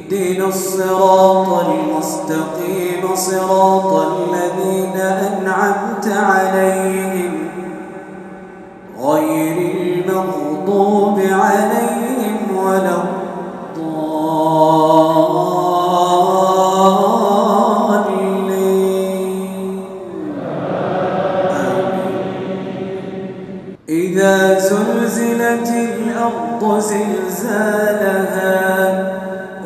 اهدنا الصراط المستقيم صراط الذين أنعمت عليهم غير المغضوب عليهم ولا إذا زلزلت الأرض زلزالها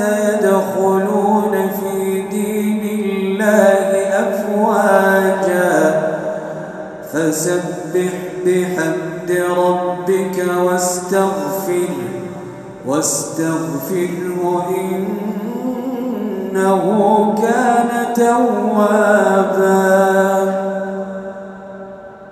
الناس يدخلون في دين الله أفواجا. فسبح بحمد ربك واستغفر واستغفره إنه كان توابا.